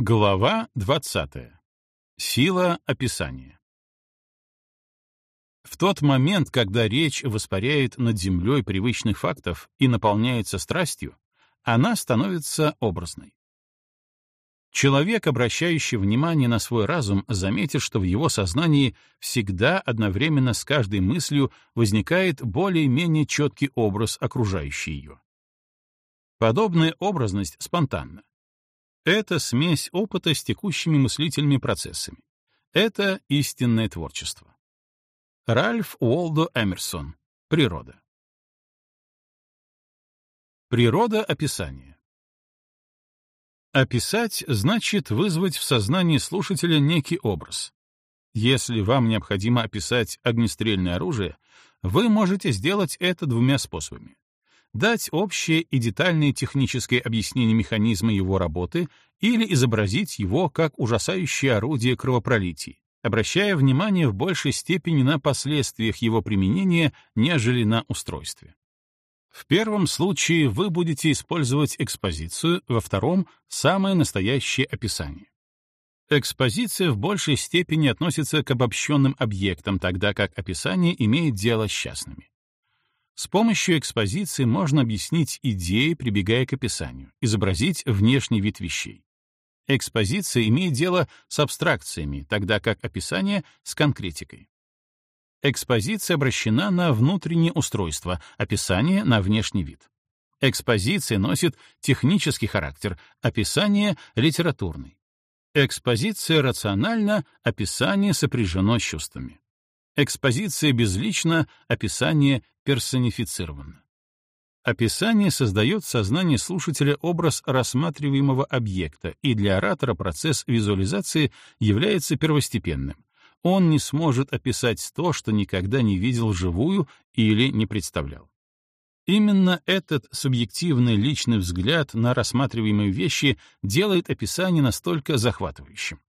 Глава 20. Сила описания. В тот момент, когда речь воспаряет над землей привычных фактов и наполняется страстью, она становится образной. Человек, обращающий внимание на свой разум, заметит, что в его сознании всегда одновременно с каждой мыслью возникает более-менее четкий образ, окружающий ее. Подобная образность спонтанна. Это смесь опыта с текущими мыслительными процессами. Это истинное творчество. Ральф Уолдо Эмерсон. Природа. Природа описания. Описать значит вызвать в сознании слушателя некий образ. Если вам необходимо описать огнестрельное оружие, вы можете сделать это двумя способами дать общее и детальное техническое объяснение механизма его работы или изобразить его как ужасающее орудие кровопролитий, обращая внимание в большей степени на последствиях его применения, нежели на устройстве. В первом случае вы будете использовать экспозицию, во втором — самое настоящее описание. Экспозиция в большей степени относится к обобщенным объектам, тогда как описание имеет дело с частными. С помощью экспозиции можно объяснить идеи, прибегая к описанию, изобразить внешний вид вещей. Экспозиция имеет дело с абстракциями, тогда как описание — с конкретикой. Экспозиция обращена на внутреннее устройство, описание — на внешний вид. Экспозиция носит технический характер, описание — литературный. Экспозиция рациональна, описание сопряжено с чувствами. Экспозиция безлична, описание персонифицировано. Описание создает в сознании слушателя образ рассматриваемого объекта, и для оратора процесс визуализации является первостепенным. Он не сможет описать то, что никогда не видел вживую или не представлял. Именно этот субъективный личный взгляд на рассматриваемые вещи делает описание настолько захватывающим.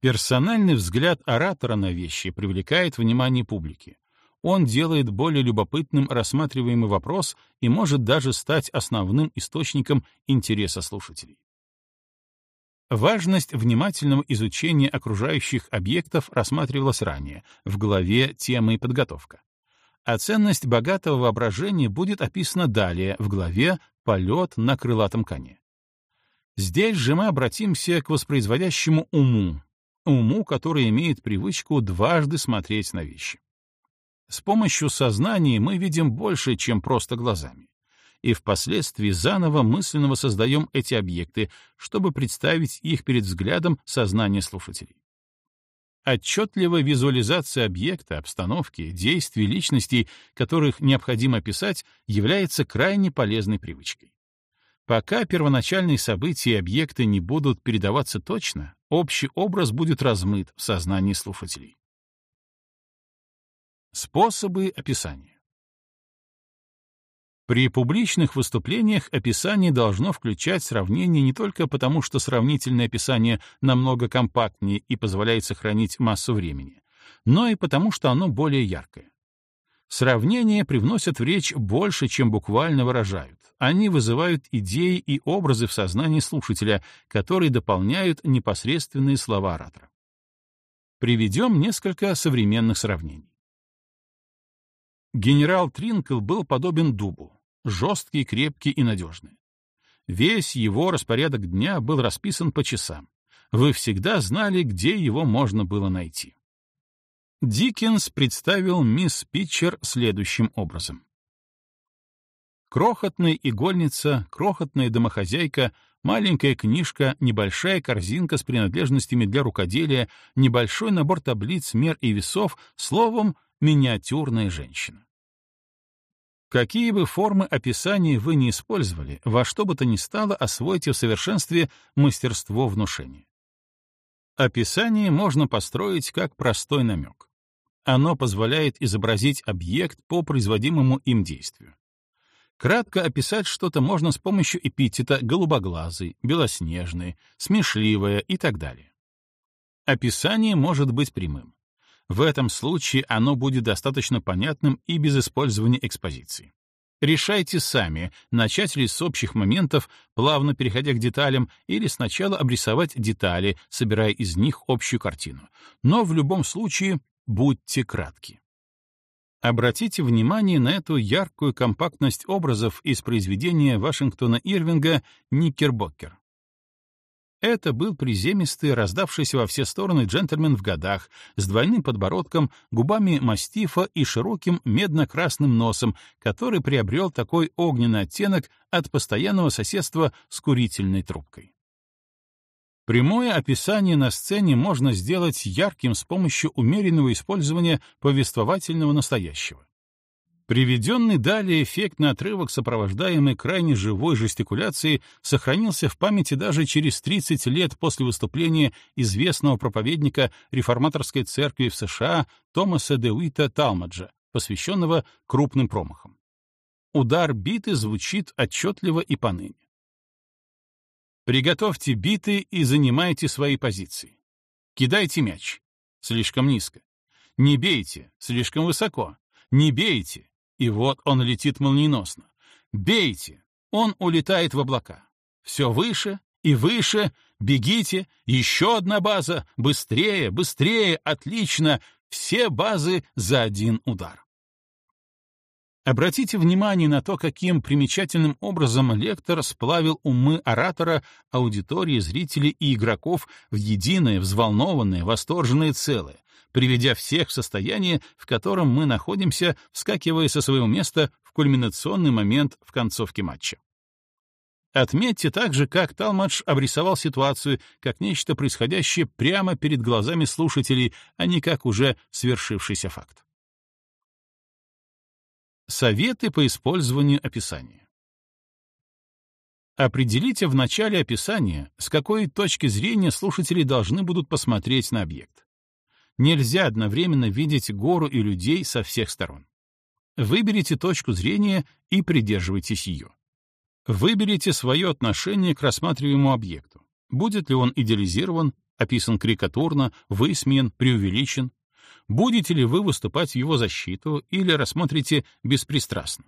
Персональный взгляд оратора на вещи привлекает внимание публики. Он делает более любопытным рассматриваемый вопрос и может даже стать основным источником интереса слушателей. Важность внимательного изучения окружающих объектов рассматривалась ранее, в главе «Темы и подготовка». А ценность богатого воображения будет описана далее, в главе «Полет на крылатом коне». Здесь же мы обратимся к воспроизводящему уму, уму, который имеет привычку дважды смотреть на вещи. С помощью сознания мы видим больше, чем просто глазами. И впоследствии заново мысленно воссоздаем эти объекты, чтобы представить их перед взглядом сознания слушателей. Отчетливая визуализация объекта, обстановки, действий, личностей, которых необходимо описать, является крайне полезной привычкой. Пока первоначальные события и объекты не будут передаваться точно, общий образ будет размыт в сознании слушателей. Способы описания. При публичных выступлениях описание должно включать сравнение не только потому, что сравнительное описание намного компактнее и позволяет сохранить массу времени, но и потому, что оно более яркое. Сравнения привносят в речь больше, чем буквально выражают. Они вызывают идеи и образы в сознании слушателя, которые дополняют непосредственные слова оратора. Приведем несколько современных сравнений. Генерал Тринкл был подобен дубу, жесткий, крепкий и надежный. Весь его распорядок дня был расписан по часам. Вы всегда знали, где его можно было найти. Диккенс представил мисс Питчер следующим образом. Крохотная игольница, крохотная домохозяйка, маленькая книжка, небольшая корзинка с принадлежностями для рукоделия, небольшой набор таблиц, мер и весов, словом, миниатюрная женщина. Какие бы формы описания вы ни использовали, во что бы то ни стало освойте в совершенстве мастерство внушения. Описание можно построить как простой намек. Оно позволяет изобразить объект по производимому им действию. Кратко описать что-то можно с помощью эпитета «голубоглазый», «белоснежный», «смешливое» и так далее. Описание может быть прямым. В этом случае оно будет достаточно понятным и без использования экспозиции. Решайте сами, начать ли с общих моментов, плавно переходя к деталям, или сначала обрисовать детали, собирая из них общую картину. Но в любом случае будьте кратки. Обратите внимание на эту яркую компактность образов из произведения Вашингтона Ирвинга «Никербокер». Это был приземистый, раздавшийся во все стороны джентльмен в годах, с двойным подбородком, губами мастифа и широким медно-красным носом, который приобрел такой огненный оттенок от постоянного соседства с курительной трубкой. Прямое описание на сцене можно сделать ярким с помощью умеренного использования повествовательного настоящего. Приведенный далее эффектный отрывок, сопровождаемый крайне живой жестикуляцией, сохранился в памяти даже через 30 лет после выступления известного проповедника реформаторской церкви в США Томаса Деуита Талмаджа, посвященного крупным промахам. Удар биты звучит отчетливо и поныне. Приготовьте биты и занимайте свои позиции. Кидайте мяч. Слишком низко. Не бейте. Слишком высоко. Не бейте. И вот он летит молниеносно. Бейте! Он улетает в облака. Все выше и выше. Бегите. Еще одна база. Быстрее, быстрее. Отлично. Все базы за один удар. Обратите внимание на то, каким примечательным образом лектор сплавил умы оратора, аудитории, зрителей и игроков в единое, взволнованное, восторженное целое, приведя всех в состояние, в котором мы находимся, вскакивая со своего места в кульминационный момент в концовке матча. Отметьте также, как Талмадж обрисовал ситуацию как нечто происходящее прямо перед глазами слушателей, а не как уже свершившийся факт. Советы по использованию описания. Определите в начале описания, с какой точки зрения слушатели должны будут посмотреть на объект. Нельзя одновременно видеть гору и людей со всех сторон. Выберите точку зрения и придерживайтесь ее. Выберите свое отношение к рассматриваемому объекту. Будет ли он идеализирован, описан карикатурно, высмеян, преувеличен? Будете ли вы выступать в его защиту или рассмотрите беспристрастно?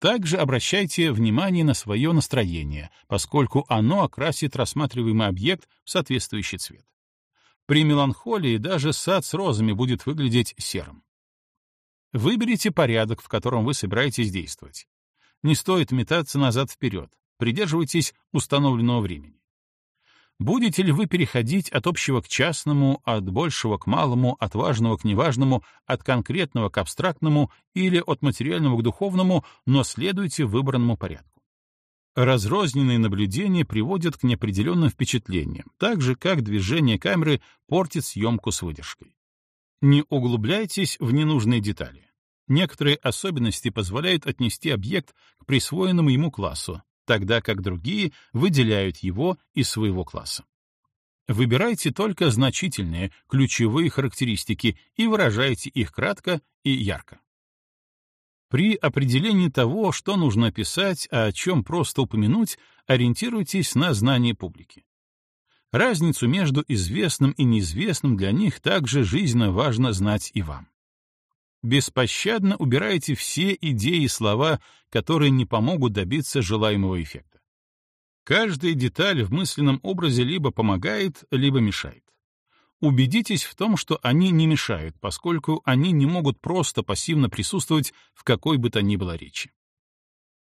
Также обращайте внимание на свое настроение, поскольку оно окрасит рассматриваемый объект в соответствующий цвет. При меланхолии даже сад с розами будет выглядеть серым. Выберите порядок, в котором вы собираетесь действовать. Не стоит метаться назад-вперед, придерживайтесь установленного времени. Будете ли вы переходить от общего к частному, от большего к малому, от важного к неважному, от конкретного к абстрактному или от материального к духовному, но следуйте выбранному порядку. Разрозненные наблюдения приводят к неопределенным впечатлениям, так же, как движение камеры портит съемку с выдержкой. Не углубляйтесь в ненужные детали. Некоторые особенности позволяют отнести объект к присвоенному ему классу, тогда как другие выделяют его из своего класса. Выбирайте только значительные, ключевые характеристики и выражайте их кратко и ярко. При определении того, что нужно писать, а о чем просто упомянуть, ориентируйтесь на знание публики. Разницу между известным и неизвестным для них также жизненно важно знать и вам. Беспощадно убирайте все идеи и слова, которые не помогут добиться желаемого эффекта. Каждая деталь в мысленном образе либо помогает, либо мешает убедитесь в том, что они не мешают, поскольку они не могут просто пассивно присутствовать в какой бы то ни было речи.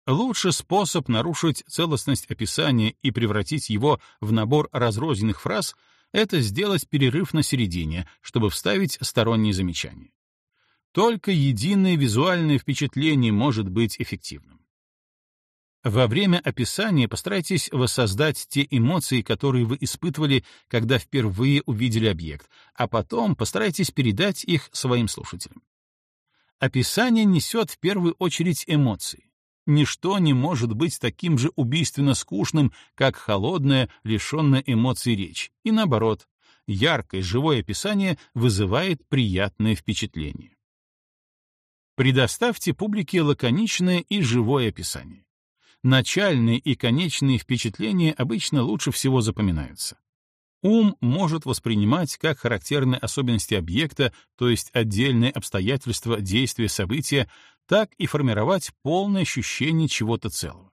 Лучший способ нарушить целостность описания и превратить его в набор разрозненных фраз — это сделать перерыв на середине, чтобы вставить сторонние замечания. Только единое визуальное впечатление может быть эффективным. Во время описания постарайтесь воссоздать те эмоции, которые вы испытывали, когда впервые увидели объект, а потом постарайтесь передать их своим слушателям. Описание несет в первую очередь эмоции. Ничто не может быть таким же убийственно скучным, как холодная, лишенная эмоций речь. И наоборот, яркое, живое описание вызывает приятное впечатление. Предоставьте публике лаконичное и живое описание начальные и конечные впечатления обычно лучше всего запоминаются. Ум может воспринимать как характерные особенности объекта, то есть отдельные обстоятельства, действия, события, так и формировать полное ощущение чего-то целого.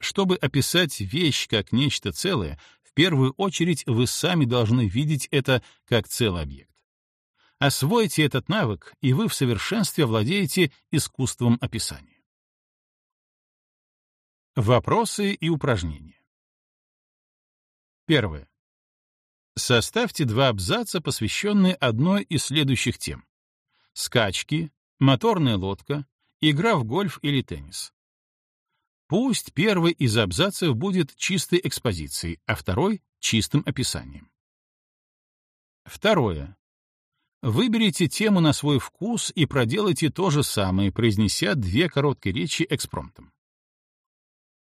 Чтобы описать вещь как нечто целое, в первую очередь вы сами должны видеть это как целый объект. Освойте этот навык, и вы в совершенстве владеете искусством описания. Вопросы и упражнения. Первое. Составьте два абзаца, посвященные одной из следующих тем. Скачки, моторная лодка, игра в гольф или теннис. Пусть первый из абзацев будет чистой экспозицией, а второй — чистым описанием. Второе. Выберите тему на свой вкус и проделайте то же самое, произнеся две короткие речи экспромтом.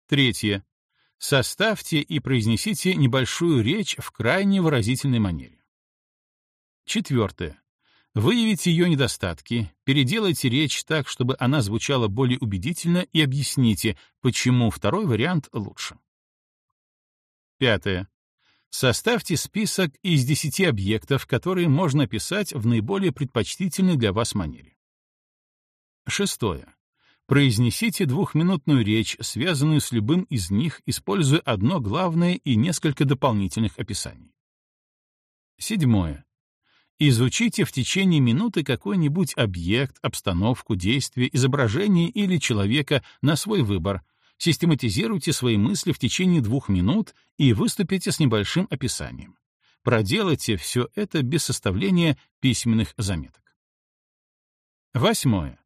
Третье. Составьте и произнесите небольшую речь в крайне выразительной манере. Четвертое. Выявите ее недостатки, переделайте речь так, чтобы она звучала более убедительно и объясните, почему второй вариант лучше. Пятое. Составьте список из 10 объектов, которые можно описать в наиболее предпочтительной для вас манере. Шестое. Произнесите двухминутную речь, связанную с любым из них, используя одно главное и несколько дополнительных описаний. Седьмое. Изучите в течение минуты какой-нибудь объект, обстановку, действие, изображение или человека на свой выбор, систематизируйте свои мысли в течение двух минут и выступите с небольшим описанием. Проделайте все это без составления письменных заметок. Восьмое.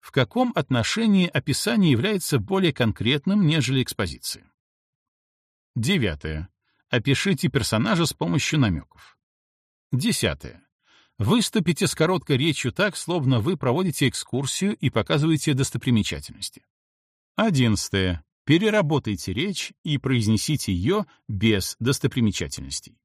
В каком отношении описание является более конкретным, нежели экспозиция? Девятое. Опишите персонажа с помощью намеков. Десятое. Выступите с короткой речью так, словно вы проводите экскурсию и показываете достопримечательности. Одиннадцатое. Переработайте речь и произнесите ее без достопримечательностей.